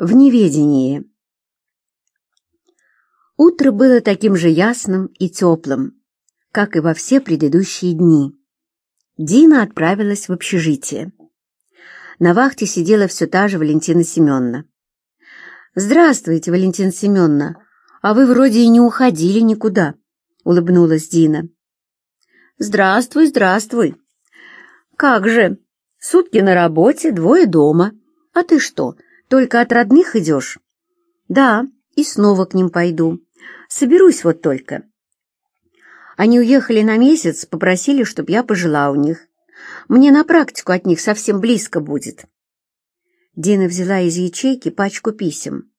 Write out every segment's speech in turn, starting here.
В неведении. Утро было таким же ясным и теплым, как и во все предыдущие дни. Дина отправилась в общежитие. На вахте сидела все та же Валентина Семеновна. «Здравствуйте, Валентина Семеновна, а вы вроде и не уходили никуда», — улыбнулась Дина. «Здравствуй, здравствуй. Как же, сутки на работе, двое дома. А ты что, только от родных идешь? Да, и снова к ним пойду. Соберусь вот только. Они уехали на месяц, попросили, чтоб я пожила у них. Мне на практику от них совсем близко будет. Дина взяла из ячейки пачку писем,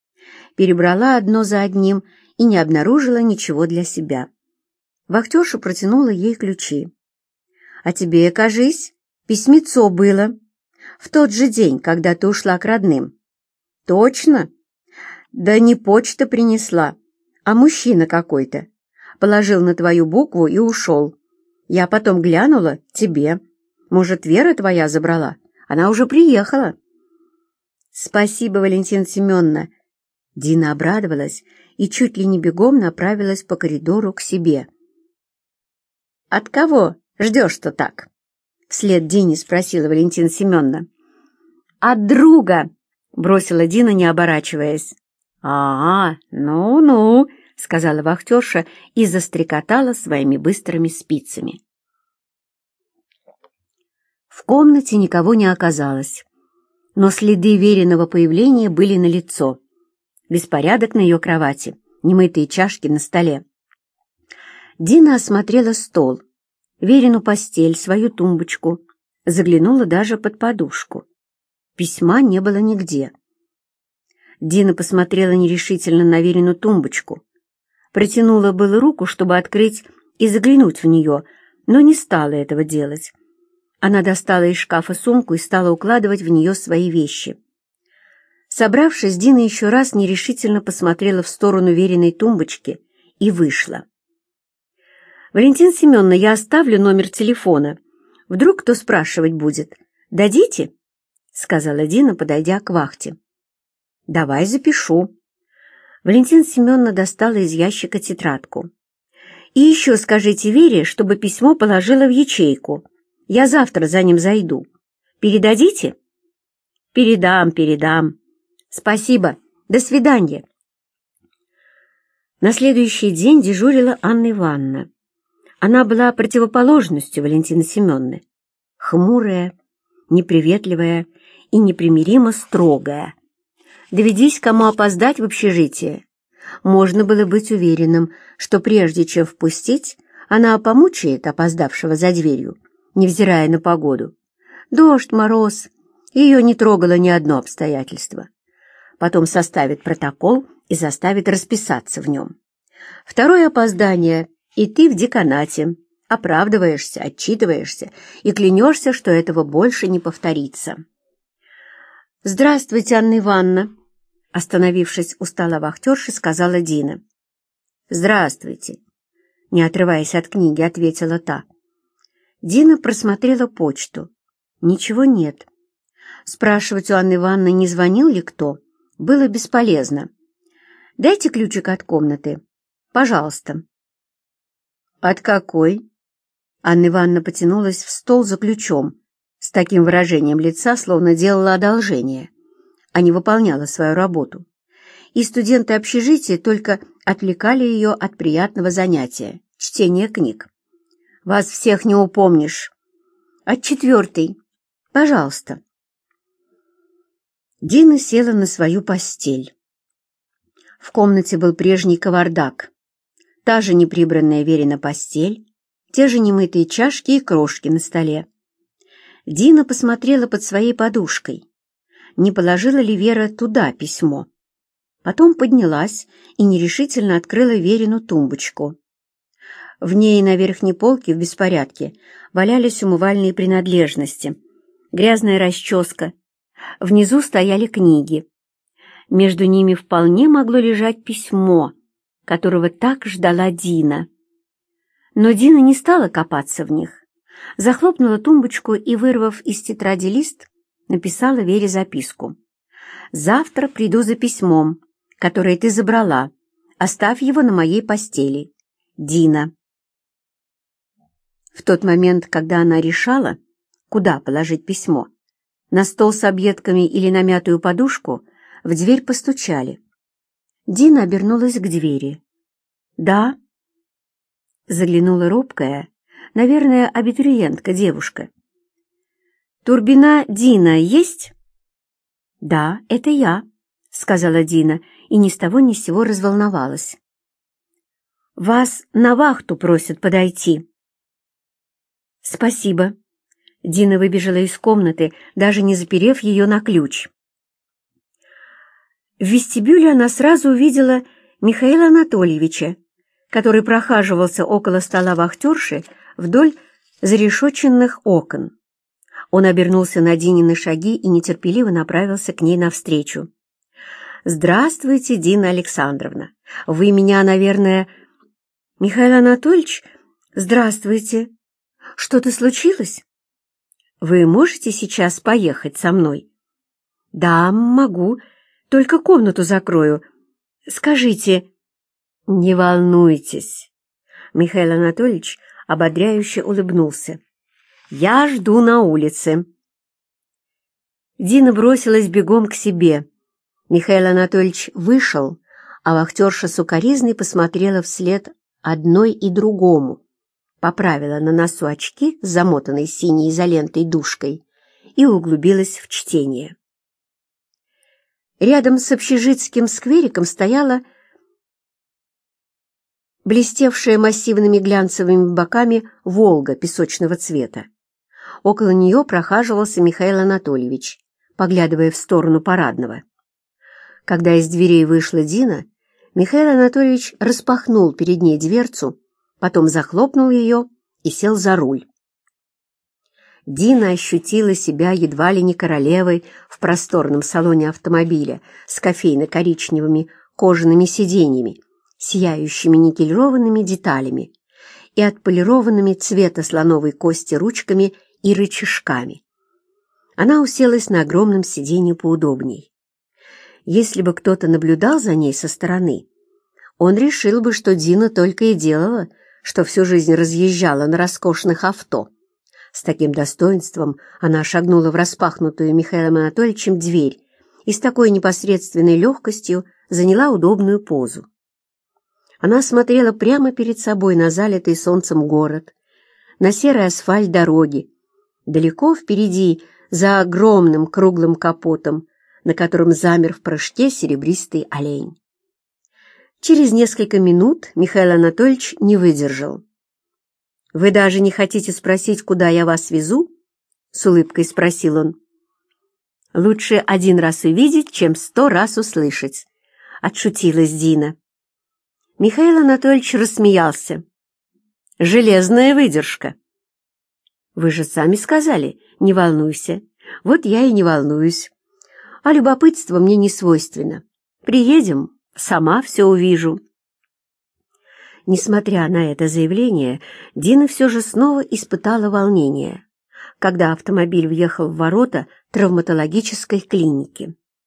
перебрала одно за одним и не обнаружила ничего для себя. Вахтерша протянула ей ключи. «А тебе, кажись, письмецо было в тот же день, когда ты ушла к родным». «Точно?» «Да не почта принесла, а мужчина какой-то. Положил на твою букву и ушел. Я потом глянула тебе. Может, Вера твоя забрала? Она уже приехала». «Спасибо, Валентина Семеновна». Дина обрадовалась и чуть ли не бегом направилась по коридору к себе. «От кого ждешь-то так?» — вслед Дине спросила Валентина Семеновна. «От друга!» — бросила Дина, не оборачиваясь. «А, ну-ну», — сказала вахтерша и застрекотала своими быстрыми спицами. В комнате никого не оказалось, но следы веренного появления были налицо. Беспорядок на ее кровати, немытые чашки на столе. Дина осмотрела стол, Верину постель, свою тумбочку, заглянула даже под подушку. Письма не было нигде. Дина посмотрела нерешительно на Верину тумбочку. Протянула было руку, чтобы открыть и заглянуть в нее, но не стала этого делать. Она достала из шкафа сумку и стала укладывать в нее свои вещи. Собравшись, Дина еще раз нерешительно посмотрела в сторону Вериной тумбочки и вышла. «Валентина Семеновна, я оставлю номер телефона. Вдруг кто спрашивать будет. Дадите?» — сказала Дина, подойдя к вахте. «Давай запишу». Валентина Семеновна достала из ящика тетрадку. «И еще скажите Вере, чтобы письмо положила в ячейку. Я завтра за ним зайду. Передадите?» «Передам, передам. Спасибо. До свидания». На следующий день дежурила Анна Ивановна. Она была противоположностью Валентины Семеновны. Хмурая, неприветливая и непримиримо строгая. Доведись кому опоздать в общежитие, можно было быть уверенным, что прежде чем впустить, она помучает опоздавшего за дверью, невзирая на погоду. Дождь, мороз, ее не трогало ни одно обстоятельство. Потом составит протокол и заставит расписаться в нем. Второе опоздание, и ты в деканате, оправдываешься, отчитываешься и клянешься, что этого больше не повторится. «Здравствуйте, Анна Ивановна!» Остановившись у стола вахтерши, сказала Дина. «Здравствуйте!» Не отрываясь от книги, ответила та. Дина просмотрела почту. Ничего нет. Спрашивать у Анны Ивановны, не звонил ли кто, было бесполезно. «Дайте ключик от комнаты. Пожалуйста». «От какой?» Анна Ивановна потянулась в стол за ключом, с таким выражением лица, словно делала одолжение, а не выполняла свою работу. И студенты общежития только отвлекали ее от приятного занятия — чтения книг. «Вас всех не упомнишь». «От четвертой. Пожалуйста». Дина села на свою постель. В комнате был прежний кавардак. Та же неприбранная Верина постель, те же немытые чашки и крошки на столе. Дина посмотрела под своей подушкой. Не положила ли Вера туда письмо? Потом поднялась и нерешительно открыла Верину тумбочку. В ней на верхней полке в беспорядке валялись умывальные принадлежности, грязная расческа. Внизу стояли книги. Между ними вполне могло лежать письмо, которого так ждала Дина. Но Дина не стала копаться в них захлопнула тумбочку и, вырвав из тетради лист, написала Вере записку. Завтра приду за письмом, которое ты забрала. Оставь его на моей постели. Дина. В тот момент, когда она решала, куда положить письмо, на стол с объедками или на мятую подушку, в дверь постучали. Дина обернулась к двери. «Да?» Заглянула робкая, наверное, абитуриентка девушка. «Турбина Дина есть?» «Да, это я», — сказала Дина, и ни с того ни с сего разволновалась. «Вас на вахту просят подойти». «Спасибо». Дина выбежала из комнаты, даже не заперев ее на ключ. В вестибюле она сразу увидела Михаила Анатольевича, который прохаживался около стола вахтерши вдоль зарешоченных окон. Он обернулся на Динины шаги и нетерпеливо направился к ней навстречу. «Здравствуйте, Дина Александровна. Вы меня, наверное...» «Михаил Анатольевич, здравствуйте. Что-то случилось? Вы можете сейчас поехать со мной?» «Да, могу. Только комнату закрою. Скажите...» «Не волнуйтесь». Михаил Анатольевич ободряюще улыбнулся. «Я жду на улице». Дина бросилась бегом к себе. Михаил Анатольевич вышел, а вахтерша сукоризной посмотрела вслед одной и другому, поправила на носу очки с замотанной синей изолентой душкой и углубилась в чтение. Рядом с общежитским сквериком стояла блестевшая массивными глянцевыми боками «Волга» песочного цвета. Около нее прохаживался Михаил Анатольевич, поглядывая в сторону парадного. Когда из дверей вышла Дина, Михаил Анатольевич распахнул перед ней дверцу, потом захлопнул ее и сел за руль. Дина ощутила себя едва ли не королевой в просторном салоне автомобиля с кофейно-коричневыми кожаными сиденьями, сияющими никелированными деталями и отполированными цвета слоновой кости ручками и рычажками. Она уселась на огромном сиденье поудобней. Если бы кто-то наблюдал за ней со стороны, он решил бы, что Дина только и делала, что всю жизнь разъезжала на роскошных авто. С таким достоинством она шагнула в распахнутую Михаилом Анатольевичем дверь и с такой непосредственной легкостью заняла удобную позу. Она смотрела прямо перед собой на залитый солнцем город, на серый асфальт дороги. Далеко впереди, за огромным круглым капотом, на котором замер в прыжке серебристый олень. Через несколько минут Михаил Анатольевич не выдержал. «Вы даже не хотите спросить, куда я вас везу?» — с улыбкой спросил он. «Лучше один раз увидеть, чем сто раз услышать», — отшутилась Дина. Михаил Анатольевич рассмеялся. «Железная выдержка». «Вы же сами сказали, не волнуйся. Вот я и не волнуюсь. А любопытство мне не свойственно. Приедем, сама все увижу». Несмотря на это заявление, Дина все же снова испытала волнение, когда автомобиль въехал в ворота травматологической клиники.